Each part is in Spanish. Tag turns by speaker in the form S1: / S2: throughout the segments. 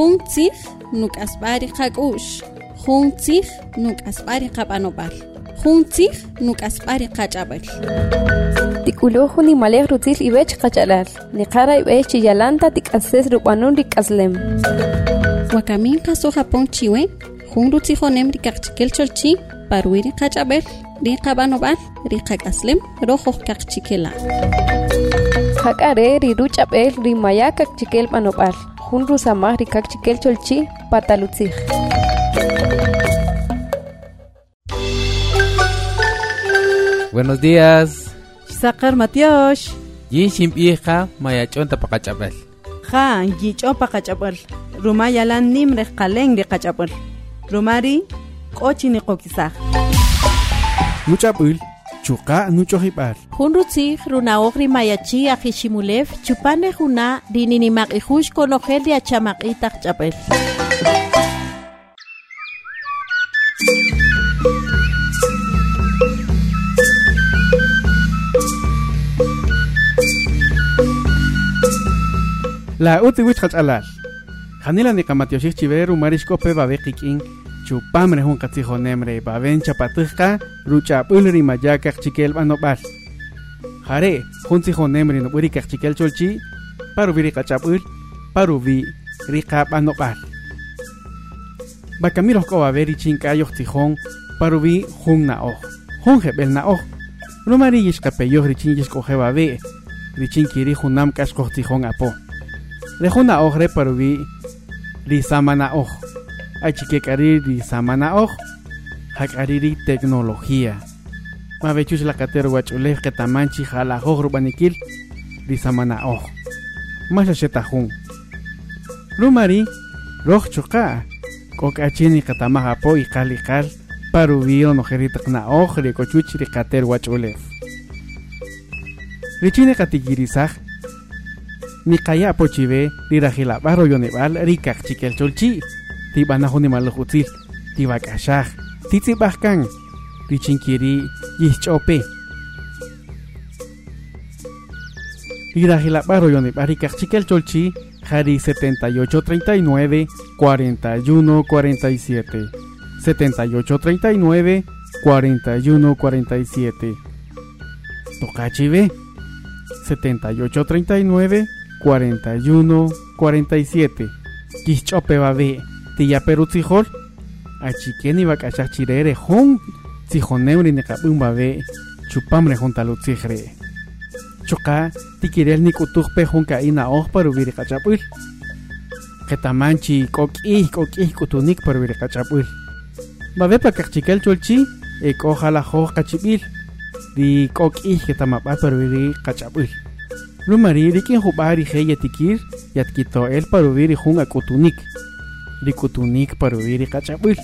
S1: Juntzig nuk asbari qak'ush. Juntzig nuk asbari qapanopal. Juntzig nuk asbari qach'abal.
S2: Tikuluhu ni malek rutil ibech qachalal. Ni qara ibech chiyalanta tik'ases rupanun rik'aslem.
S1: Wakamin qaso Japón chiwe. Jun rutzijonem rikaqchikel cholchi. Parwiri qach'abel. Ri qapanopal. Ri qak'aslem. Rojo qaqchikela.
S2: Hakare riru ch'ab'el rimaya kakchikel panopal. Jun rusamaj rikakchikel cholchi patalutzij.
S3: Buenos días.
S4: Sakar Matiosh.
S3: Yin shimpija mayachon tapakachabel.
S4: Ja, yicho pakachapal. Rumaya lan nimre kaleng de kachapal. Rumari, kochi ni kokisaj.
S5: Nuchapul, chuka nuchohipal.
S6: Junrutzig runaog rimayachi ajishimulef chupane juna rininimak ijush konogel de achamak itak chapel.
S5: La uti wich alal. Janila ni kamatioshik chiveru marishko pe babe. Chupamre hun katsijo nemre baben chapatujka ruchapul rimayaka chikel banopal. Jare, hun sijo nemre no buri chikel cholchi. Paru viri kachapul. Paru vi rika banopal. Bakamiros ko baberi chinkayoh tijón. Paru vi hun na oh. Hun hebel na oh. Rumari yishkapeyoh richin yishkoje babe. Richin kiri hunam kashkoh tijón apo. Lejuna ojre paruvi li samana oj. Achikekari li samana oj. Hakariri tecnología. Mavechus la katero wachulej ketamanchi jala oj rubanikil li samana oj. Masha shetajun. Lumari roj chuka. Kokachini katamaja po y kalikal paruvi onojerit na oj rikochuch li katero wachulej. Richine katigirizaj ni kaya pochive ni rajila barro yoneval rikak ti banajo ni malujutzil ti bakashaj ti tzibajkan ti chinkiri yihchope ni rajila barro yoneval rikak chikel cholchi jari 7839 4147 7839 4147 Tocachive 7839 41 47 Quischope babe Tilla Perú Tzijol Achiqueni bakachachirere Jun Tzijoneuri nekabun babe Chupamre juntalu tzijre Choka Tikirel nikutujpe jun kaina oj parubiri kachapul Ketamanchi Koki Koki kutunik parubiri kachapul Babe pakachchikel cholchi Ek ojalá joj kachibil Di koki ketamapat parubiri kachapul Lumari rikin hubari he yatikir yatkito el parubiri jun akutunik. Rikutunik parubiri kachapul.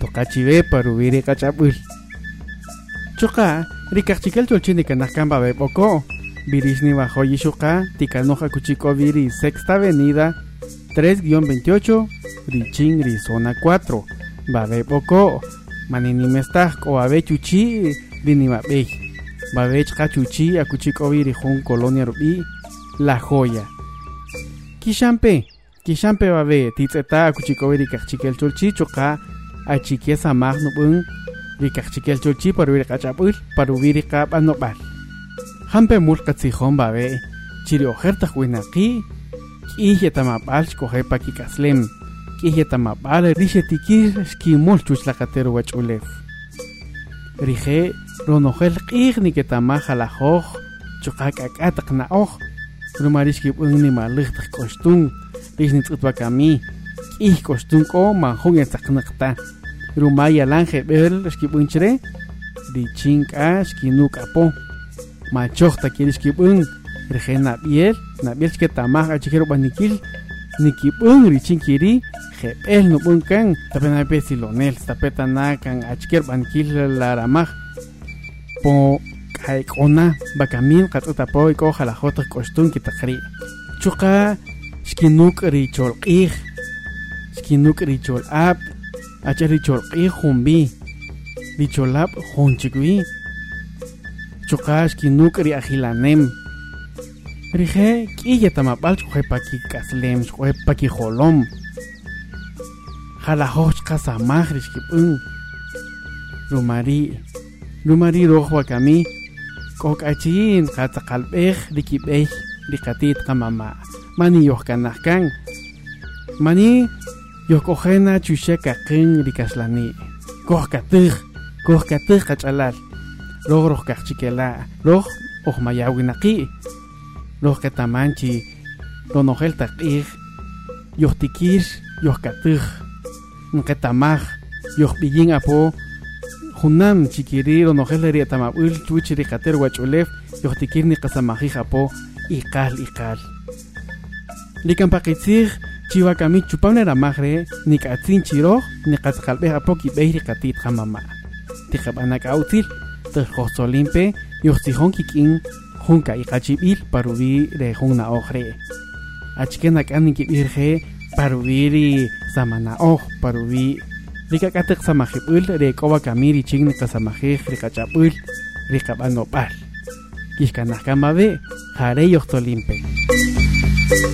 S5: Tokachive parubiri kachapul. Choka rikachikel cholchini kanakamba be poko. Birisni bajo yishuka tikanoja kuchiko viri sexta avenida 3-28 Richin Rizona 4. Babe poko. Manini mestaj o babe chuchi Kachuchi, Akuchikovi, Jun Colonia Rubí, La Joya. Kishampe, Kishampe Babe, Titzeta, Akuchikovi, Kachikel Cholchi, Choka, Achique Samag Nubun, Rikachikel Cholchi, Parubir Kachapul, Parubir Kap Anopal. Hampe Murkatzijón Babe, Chiriojerta Huinaki, Kijetamapal, Kojepa Kikaslem, Kijetamapal, Rishetikir, Skimol Chuchlakatero Wachulef. Rije, ronojel q'ijni que tamaja la joj chukak'ak'ataq na oj rumarish kib'unni malij k'oxtun k'oxtun k'o manjun etzaqnaqta rumaya lan jeb'el xkib'unchre richin k'a xkinuk'apo machoj takiri xkib'un rije nab'yel nab'yel xketamaj achije rub'anikil nikib'un richin kiri jeb'el nub'un kan tapenape silonel tapetana kan achike rub'anikil laramaj po kaikona bakamin qat'uta po iko jalajot k'oxtun kitaqri chuqa xkinuk' ih, cholq'iij xkinuk' ab, chol'aab' achaj ih hombi, junb'ij ab cholab' junchikb'ij cokas, skinuk ri ajilaneem ri je' k'iy kaslem, cokh kik'asleem xq'ojepa kijolom. Jalajoj chqasamaj ri eng, lumari, lumari rohwa kami, kok k'achii nqatzaqalb'ej ri kib'ey ri dikatit qamama' mani yojk'ojena chuxek qaqin rikaxlani kojkatij kojkatij qach'alal roj roj kajchikela roj ojmayawinaqi' roj ketamanchi ronojel taq'ij yojtikir yojkatij. Nqetamaj yojb'iyin apo. Junam chikiri ronojel ri atamab'ul chuch riqater wach'ulew yojtikir niqasamajij apo. Iqal likanpaqitzij chiwakami chupam neramaj re nik'atzin riqatit qamama' tiqab'anak awtzil tejojtzolimpe yojtzijon kik'in jun ka'iqachib'il parubi re jun na'oj re achke nak'an nikib'ir je parubi ri samana'oj parubi rikak'atiq samajib'ül re k'owa kami richik niqasamajij riqach'ab'ül
S6: Rikakchikel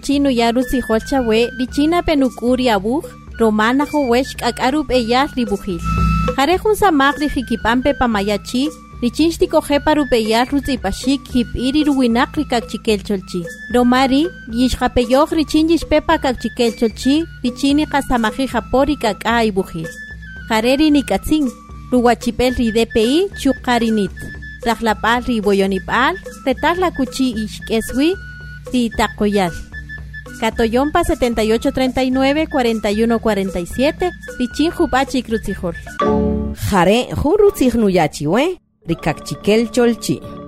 S6: chino yaru sijolcha we, richina penukuri abuj, romana jowesh kakarup eyar ribujil. Jarejun samak rijikipampe pamayachi, richinch tikoje parupeyar rutzipashik hip iri ruwinak rikakchikel cholchi. Romari, yishjapeyoj richin yishpepa kakchikel cholchi, richini kasamaji japori kaka ibujil. Jareri nikatzin, ruwachipel ridepei chukarinit. Rajlapal riboyonipal, retar la cuchi ishkeswi, Titacoyal. Catoyompa 7839 4147 Pichin Jupachi Crucijol.
S7: Jare jurutzig nuyachi we, rikakchikel cholchi.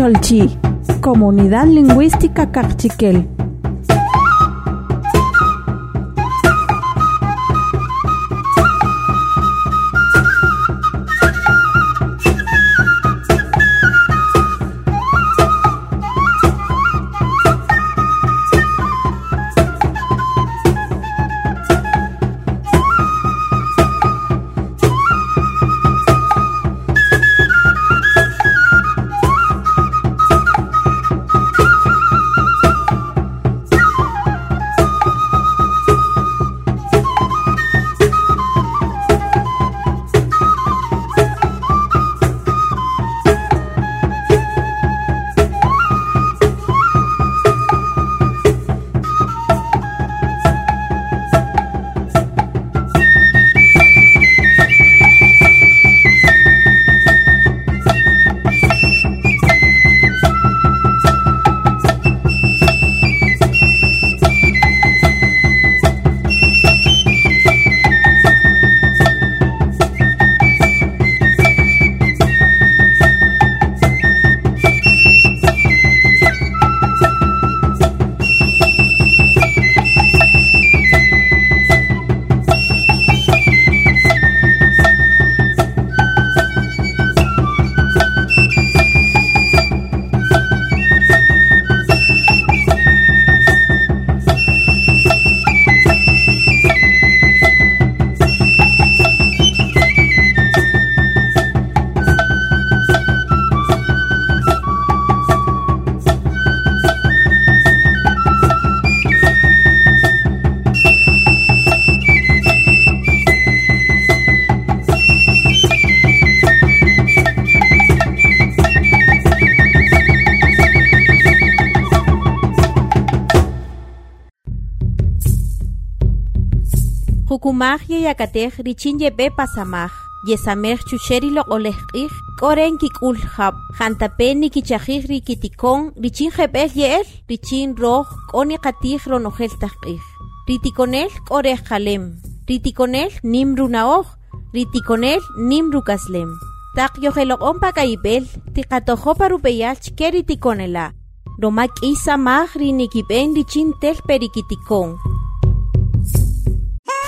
S8: Cholchi, Comunidad Lingüística Cachiquel.
S6: Jukumaj ye yakatej richin ye be pasamaj. Yesamej chucheri lo olejqij. Koren kikul hab. Jantapen nikichajij rikitikon. Richin jebel yeel. Richin roj. Koni katij ronojel tajqij. Ritikonel korej kalem. Ritikonel nimru naoj. Ritikonel nimru kaslem. Tak yojelokon pakaibel. Tikatojo parupeyal chkeri tikonela. Romak isa majri nikipen richin tel perikitikon.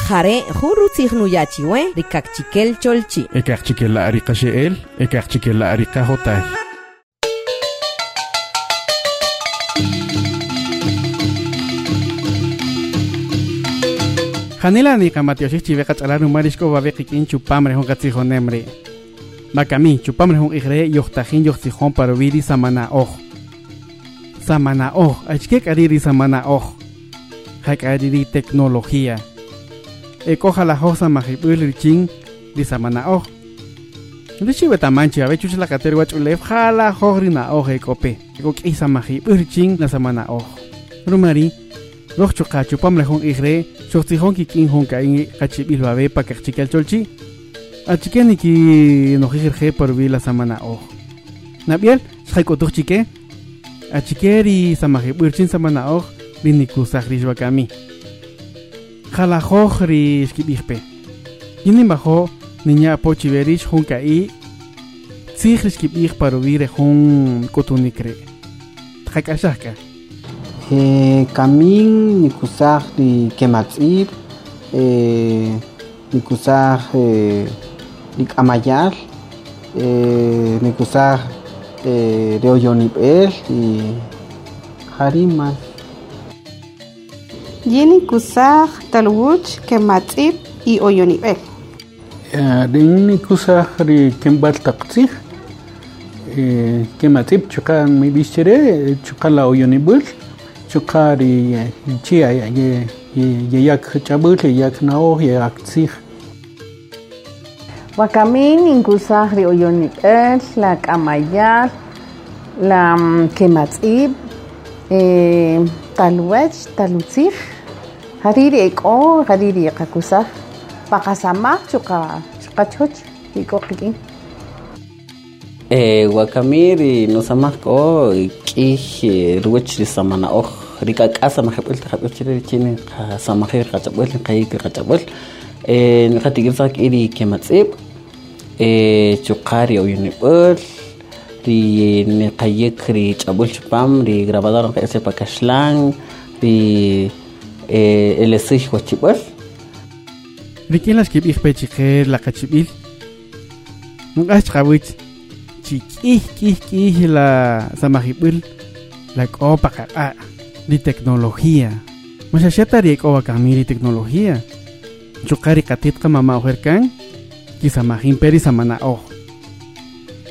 S7: Jare jurutzij nuyachiwe rikakchikel cholchi.
S5: ekaqchikela ariqa she'el ekaqchikela ariqa jotay Janela ni kamatioshi chive kachara numarishko babe kikin chupamre hon katsijo nemre. Makami chupamre hon igre yohtajin yohtijón para viri samana oj. Samana oj, achke kariri samana oj. Hakariri tecnología. Ekoja la hosa majipul richin di samana oj. Richi betamanchi a vechuch la kater wachulef jala jogri na oj ekope. Eko kisa majipul richin la samana oj. Rumari Roch choka chupam lejón igre, chochtijón kikin hon kain kachibil babe pa kachikel cholchi. Achiken ki no jigirje por vi la samana o. Nabiel, shaiko tuch chike. Achikeri samaje burchin samana o, liniku sagrish bakami. Jala jojri skibihpe. Yinin bajo, niña pochiverish hon kai. Tzigrish kibih paruvire hon kotunikre. Tjakashaka.
S9: Eh, Camin, Nikusaj, ni Kematzib, eh, Nikusaj, eh, Nikamayal, eh, Nikusaj, eh, Reoyonibel y Harimas.
S10: Yini kusaj talwuch kematzib y oyonibel.
S11: Rin kusaj ri kembal taqtzij kematzib chukan mi bichere chukan la oyonibul chukari chia ye ye yak chabul yak nao yak tzij
S12: Wakamin inkusaj ri oyonibel, la kamayal, la mm, kematzib, eh, talwech, talutzij, hariri eko, hariri kakusaj, pakasamaj chuka chukachuch, iko kikin.
S13: Eh, wakamiri nosamaj ko k'ij ruwach ri samana oj rik'ak'asa majab'el tajab'el chire chini qa samajej qach'ab'el qayik qach'ab'el eh niqatikimsaj k'i ri kematz'ib eh chuqa ri oyunib'äl ri niqayik ri ch'ab'ul chupam. Ri grabadora nqa'ese pa kaxlan ri eh elesij wachib'al
S5: Rikin las kibih pechijer la kachibil. Nunca chawich. Chikih kih kih la samajibul. La copa ka di tecnología. Muchachata ri kowa kamiri tecnología. Chukari katit ka mama ojerkan. Kisamajin peri samana oh.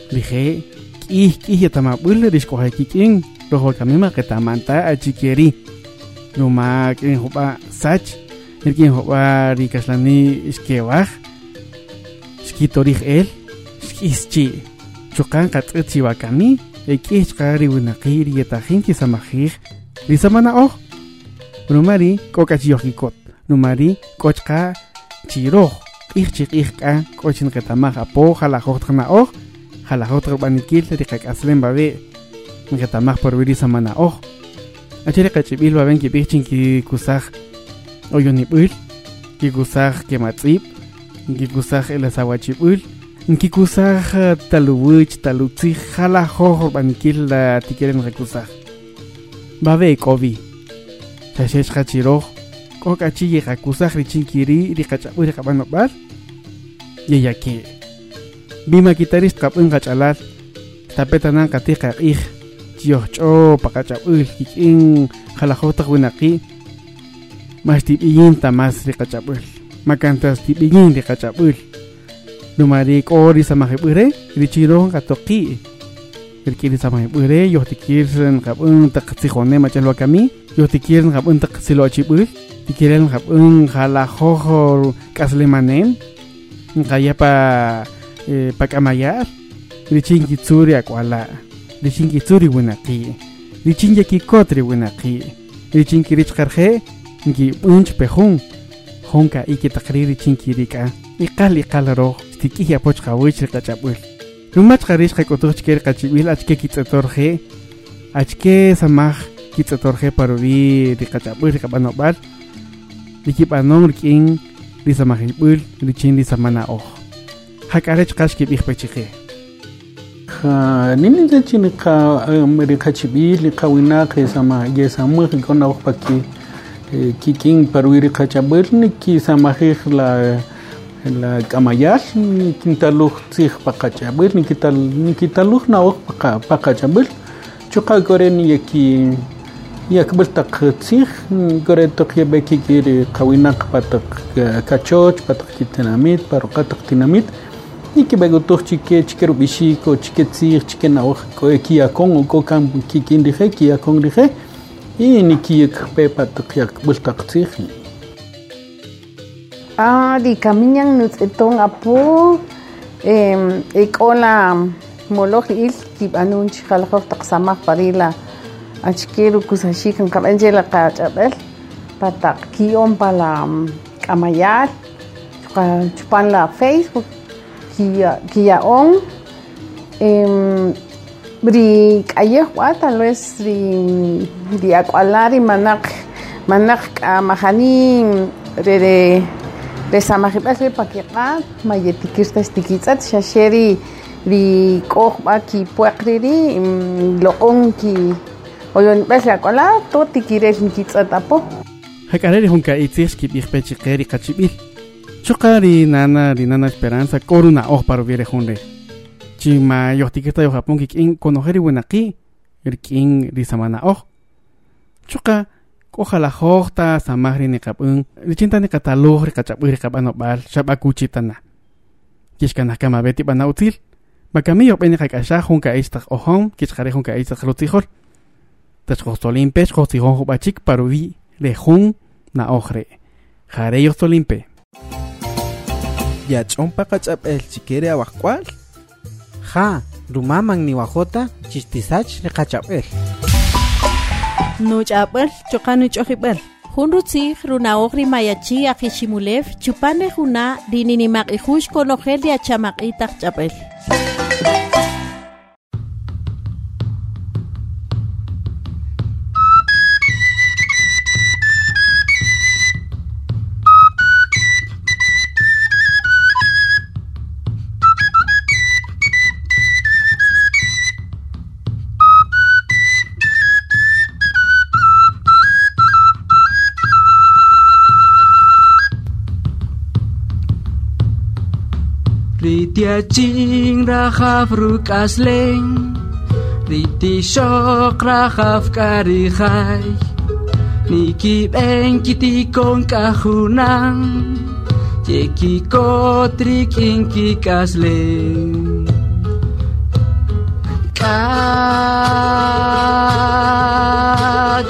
S5: Dije, kih kih yatamabul rishkohe kikin. Rojo kamima ketamanta achikeri. numa kin hopa sach irkin hopa rikaslani iskewaj xkitorij el xkischi choqan qatz'i chiwakani ek'ij chqa riwinaqij riyetajin kisamajij risamana'oj numari k'okachiyojkikot numari k'ochqa chiroj q'ij chiq'ij k'a k'ochinqetamaj apo jalajoj tqna'oj jalajoj tqrb'anikil aslen babe' nqetamaj samana risamana'oj Achiri kachibil baben kipichin ki kusaj oyonibul. Ki kusaj kematzib. Ki kusaj elasawachibul. Ki kusaj taluwich talutzij jalajoj banikil la tikiren rekusaj. Babe kobi. Chashesh kachiroj. Kokachi yekakusaj richinkiri rikachabu rikabanobal. Yeyake. Bima kitaris kapun kachalal. Tapetanan katika ij. tiyojch'o paqach'ab'äl kik'in jalajoo taq winaqi' max tib'iyin tamas riqach'ab'äl makantas tib'iyin riqach'ab'äl numa rik'o risamajeb'äre richiroo tak rik'in risamajeb'äre yojtikir nqab'än taq tzijonej mach'aj lwakami yojtikir nqab'än taq tzilo'chib'äl tikirel nqab'än jalajoj k'aslemanel kaya pa eh, pak'amaya'l richin kitzu Akwala. Richin kitsuri winaki. Richin yaki kotri winaki. Richin kirich karje. Nki unch pejun. honka iki takriri chinkirika iqal iqal ro stiki ya poch khawich qachapul rumach kharish qakotuch ker qachibil achke kitsatorje achke samaj kitsatorje parubi ri qachapul qabanobal rikipanom rikin ri samajibul richin ri samana oj hakarech qashki bihpechije
S11: ha nini le chini ka ri qachibil qawina ke sama ye samu kona oj paki kikin paruiri qachabul ni ki samajij la la kamayal ni kintaluj tzij pa qachabul ni kital ni kitaluj na oj pa qachabul chuqa gore ni yaki yakbul taq tzij gore toq yabeki kiri qawinaq pataq kachoch pataq kitinamit paruqa taq tinamit ni ki begutuj chike chike rubishiko chike tzij chike na oj ko kiyakon o ko kam kikin dije kiyakon dije y ni kiyek pepa taqyak bultaqtzij
S12: Ah, di kamiñan nutz'itun apu em ik'ola moloj il kib'anun chijalajow taq samaj parila. Achkiru kusaxik nkab'enche la qach'ab'el pataq ki'om pa la k'amayal chupan la facebook kiya'on em ri k'ayej wa tal vez ri ri ak'uala ri manaq manaq k'amajanin re re re samajib'al ri pakiq'at mayetikirtax tikitz'at xaxe ri ri k'ojb'a kipueq riri loq'on ki oyonib'al ri ak'uala tot tikirel nikitz'at apu
S5: hak'are ri junka itzij kib'ijpechiqe ri qachib'il chuqa ri nana ri nana esperanza k'oru na'oj parubi ri jun re chima yojtikirta yo japón kik'in konoje ri winaqi rik'in ri samana oj chuqa k'oja la jojta samaj ri niqab'än richinta niqataluj ri qach'ab'äj ri qab'anob'al xab'akuchitana kixkanaj kamabe tib'ana utzil makami yojb'en niqak'axaj jun ka'ix taq ojon kixqari jun ka'ix taq rutzijol tachqojtolimpe xqojtijón jub'achik parubi re jun na'oj re jare yojtolimpe
S14: yach'ompa qach'ab'el chikere awajk'wal ja rumaman niwajota chixtisach riqach'ab'el
S4: nuch'ab'al chuqa nuch'ojib'al
S6: jun rutzij runaoj rimayachi ajiximulev chupane juna rininimaq'ijux konojel riachamaq'i taq ch'ab'el
S15: Ιατζίνγραχαβ ρουκάς λέν Διτι σοκραχαβ καριχάι Νίκι μπέν κοιτικόν καχουνάν Και κοικό τρικίν κοικάς λέν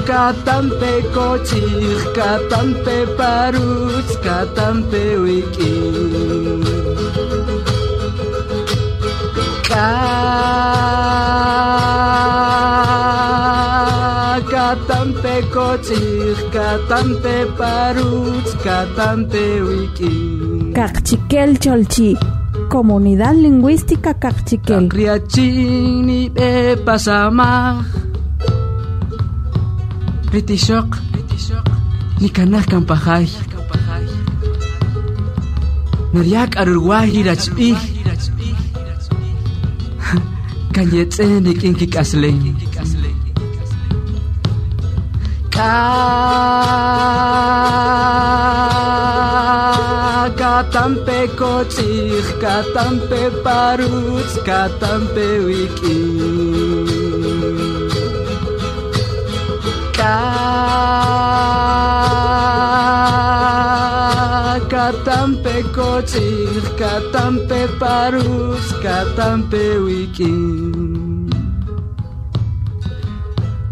S15: Κατάμπε κοτσίχ, κατάμπε Katampe kochir, katampe paruts, katampe wiki.
S8: Cachiquel Cholchi, Comunidad Lingüística Cachiquel.
S15: Kriachini be pasama. Ritishok, ni kanah kampahay. Nariak arurwahi rachbi. Kanyetzene kinki kasleng. Katampe kochich, katampe paruts, katampe wiki. katampe kotxir, katampe paruz, katampe wikin.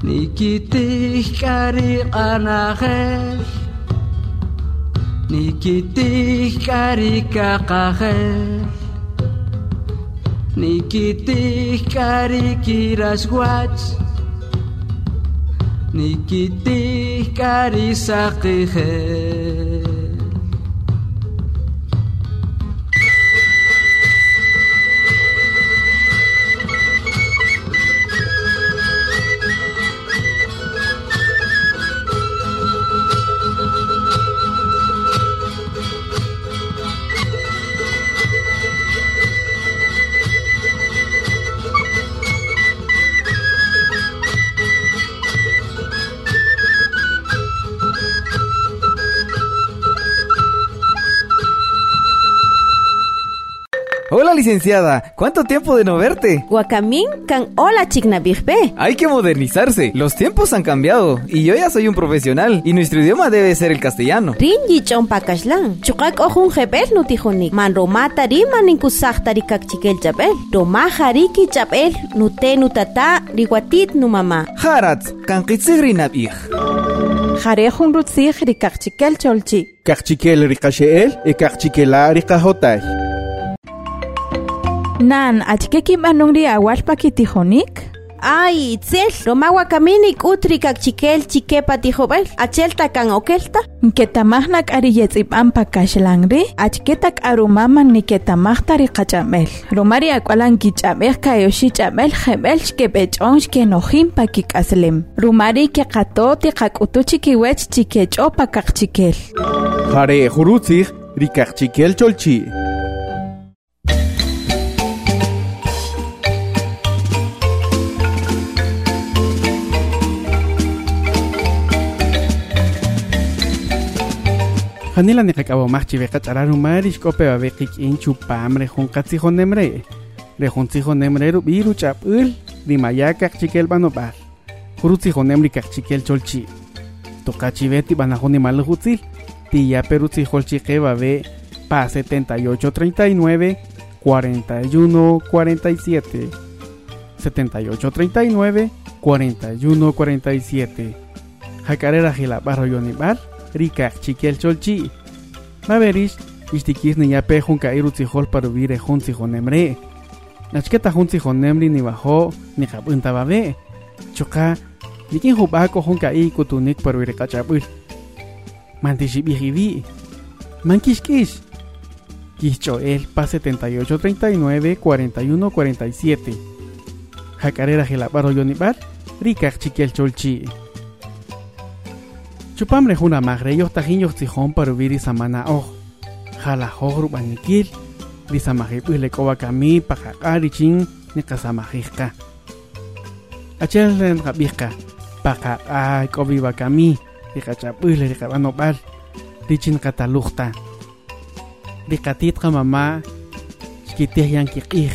S15: Nikitik kari anajek, nikitik kari kakajek, nikitik kari kiras guach, nikitik kari
S16: sakijek. Licenciada. ¿Cuánto tiempo de no verte?
S6: Guacamín can hola chignabigbe.
S16: Hay que modernizarse. Los tiempos han cambiado y yo ya soy un profesional y nuestro idioma debe ser el castellano.
S6: Rinji chompakashlan. Chukak ojun jebel nutijonik. Man romata riman inkusakta rikak chikel chapel. Roma hariki chapel nute nutata riwatit nu mamá.
S16: Harat, kan rinabij.
S8: Jarejun rutzij rikak chikel cholchi.
S5: Kachchikel rikasheel e kachchikela rikahotay.
S8: Nan, achkeki manungri awalpa kitijonik?
S6: Ay, itzel, Roma guacaminik utri kak chikel chikepa tijobel. Achelta kan okelta.
S8: Ketamahnak ariyetzipampa kashlangri, achketak arumaman ni ketamahta riqachamel. Romari akwalan kichamel kayoshi chamel jebel xkepechon xkenojimpa kikaslem. Rumari ke qatoti qakutuchi kiwech chikechopa kak chikel.
S5: Jare jurutzij rikachchikel cholchi. Janila ni kakabo machi bekat araru marish kope ba bekik in chupam re jun katsi honemre. Re jun tsi honemre ru biru chapul di mayaka chikel banobar. Jurutsi honemri chikel cholchi. Tokachi beti banajoni malu jutsil. Tía perutsi holchi keba be pa 78 39 41 47 78 39 41 47 Jacarera Gila Barro Yonibar Rika Chiquiel Cholchi Maverish Ishtikis ni yape junka vire junsi honemre Nachketa junsi honemri ni bajo ni jabunta babe. Choka Nikin hubako junka i kutunik para vire kachabul Mantishi bijibi Mankish kish Quischoel pa 78 39 41 47 Jacarera Gelaparo Yonibar Rika Chiquiel Cholchi Chupamre juna magre yo tajin yo tijón para vivir samana oh jala hojru banikil di samajip le koba kami pakakari chin ni kasamajika achel ren kabika pakakay kobi bakami di kachapul le kabano bal di chin katalukta di katit ka mama skitih yang kikih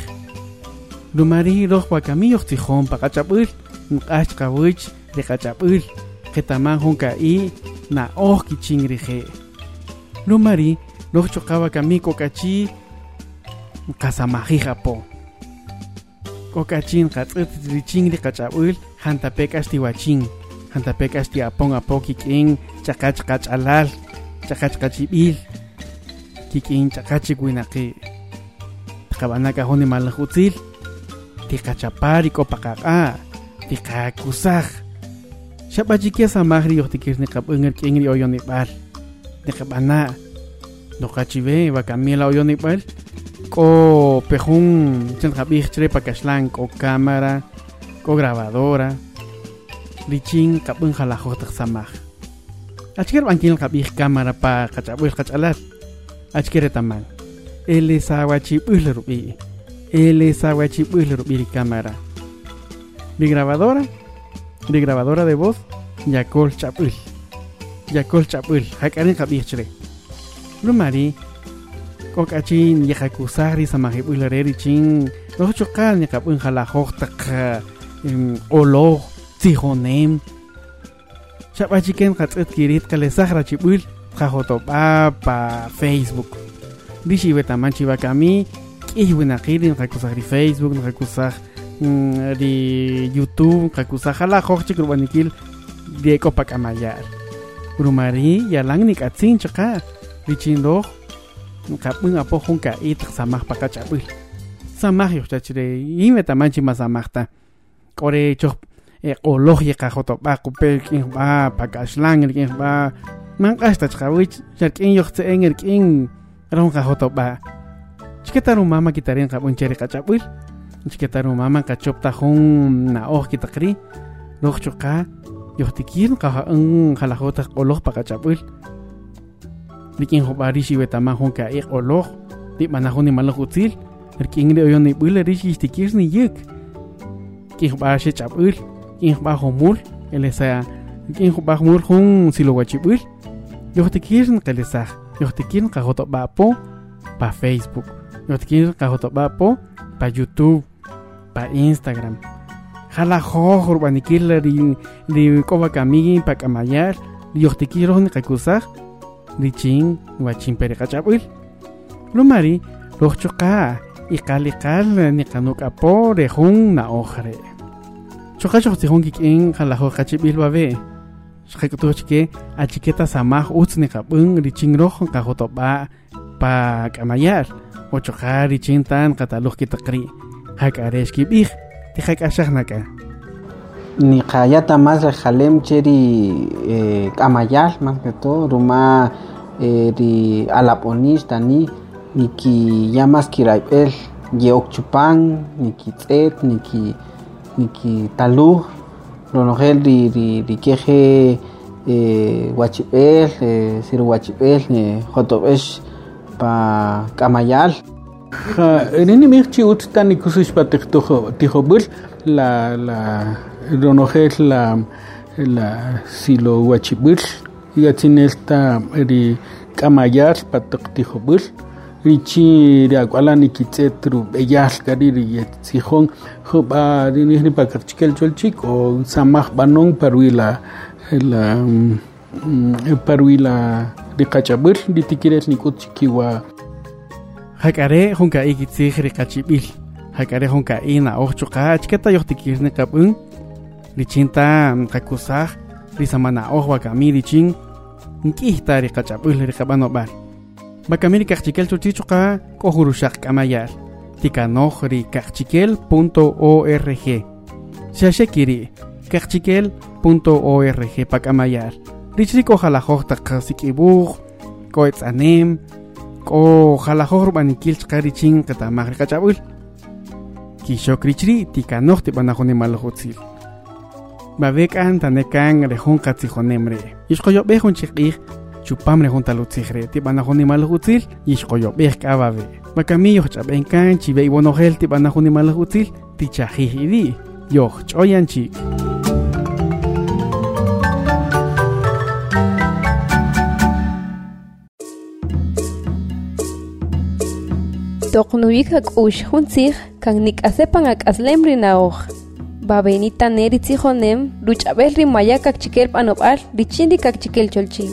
S5: lumari roh bakami yo tijón pakachapul nkash kawich di kachapul ketaman junka i na oh ki chingrihe. Lumari, no chocaba kami kokachi kasamaji japo. Kokachin katzit di chingri kachabul, hantapek asti waching, hantapek asti apong apo kiking, chakach kachalal, chakach kachibil, kiking chakachi winaki. Takabanaka honi malahutzil, tikachapari kopakaka, tikakusaj. Shabajikia samahri yoh tikir ni kap unger kingri oyon ni bar. Ni kap ana. Do kachive wa kamila oyon ni bar. Ko pejun chen kabih chre pakashlan ko cámara, ko grabadora. Lichin kap un jalajo tak samah. Achker bankin kabih cámara pa kachabuel kachalat. Achker taman. Ele sawachi buhl rubi. Ele sawachi buhl rubi cámara. Mi grabadora de grabadora de voz Yakol Chapul. Yakol Chapul, Hakarin Kabichre. Lumari, Kokachin, Yakusari, Samahibulari, Chin, Los Chokan, Yakapun Jalahok, Olo, Tijonem. Chapachiken Katzet Kirit, Kalesahra Chipul, Jajotopa, pa Facebook. Dishi Betamanchi Bakami, Ihuinakirin, Hakusari Facebook, Mm, di YouTube kakusajala jorchi kurbanikil dieko pakamayar urumari yalang chaka, chaqa richindoj kapung apo junka samah samaj samah yo chachire ime tamanchi masamajta kore choq qoloj bah qupel rk'injb'a pakaxlan rk'injb'a man q'ax tachqawich xark'in king rk'in ron qajotop'a chqe mama kitarin qab'uncheri qachap'il chiketarumama kachoptajun na oh oj kitakri loj choqa yojtikil pa jalajotaq q'oloj paqachap'il rik'in job'aj ri xiwetama jun ka'ik q'oloj rib'anajun nimaloj utzil rik'in de oyon nib'il ri xixtikir el esa kin xech'ab'il rik'in job'aj jun mul qelesa rik'in job'aj mul jun silowachib'il yojtikir nqelesaj yojtikir nqajotob'a'po pa facebook. Yojtikir nqajotob'a'po pa youtube. Pa Instagram. Jala jojor banikil ri ri koba pa kamayar. Yojtikiro ni qakusaj ri chin wachin pere qachabuil lumari rojchoqa iqaliqal ni qanuk apo rejun na ojre. Choqa choqtijun kik'in jala joj qachibil babe xqekutuchke achiqueta samaj utz ni qab'un ri chin roj qajotoba pa kamayar. Ochoqa ri chin tan qataluj kitaqri haka areshki b'ij ti
S9: hak'axajnaka niqayata mas rajalem che ri k'amayal mas que todo ruma ri alab'onix tani niki ya mas kirayp'el ye okchupan nikitz'et niki nikitaluj ronojel ri ri rikeje wachib'el sir wachib'el jotob'ex pa k'amayal
S11: Pa tijobul la la ronojel la la silo wachibul yatin esta ri kamayar pa tijobul richi ri akwala ni kitsetru beyal kari ri sihon hoba rini ni pa karchikel cholchik o samaj banon parwila la mm, parwila ri kachabul ri tikiret ni kutchikiwa
S5: jak'are junka'i kitzij ri qachib'il jak'are junka'i na oj chuqa achketa yojtikir ni qab'un ri chin ta qakusaj ri samana oj wakami ri chin nk'ij ta ri qach'ab'ul ri qab'anob'al bakami ri kaqchikel chuchi chuqa k'ojuruxaq k'amayar tikanoj ri kaqchikel.org xaxekiri kaqchikel.org pa k'amayar rich ri kojalajoj taq sik'ibuj ko'etz'anem k'o jalajoj rub'anikil chqa richin qetamaj ri qach'ab'ul kixok richri tikanoj tib'anaj nimaloj utzil babe k'an tanekan rejun qatzijonem re ixqoyob'ej jun chiq'ij chupam rejun talutzij re tib'anaj nimaloj utzil ixqoyob'ej k'a babe bakami yoj ch'ab'en kan chibe ibonojel tib'anaj nimaloj utzil tichajij idi yoj ch'oyan chik
S2: toqnuik ak'ux juntzij kan nik'asepan ak'aslem rinaoj babenita neri tzijonem ruch'ab'el rimaya kakchikel p'anob'al richin ri kakchikel cholchin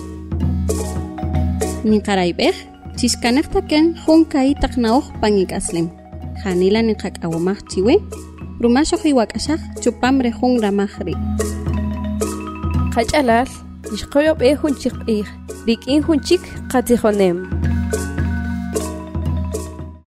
S1: niqarayb'ej chixkanaj taken jun ka'i taq na'oj pan ik'aslem janila niqak'awamaj chiwe rumaxoj iwak'axaj chupam re jun ramaj ri.
S2: Qach'alal ixqoyob'ej jun chiq'ij rik'in jun chik qatzijonem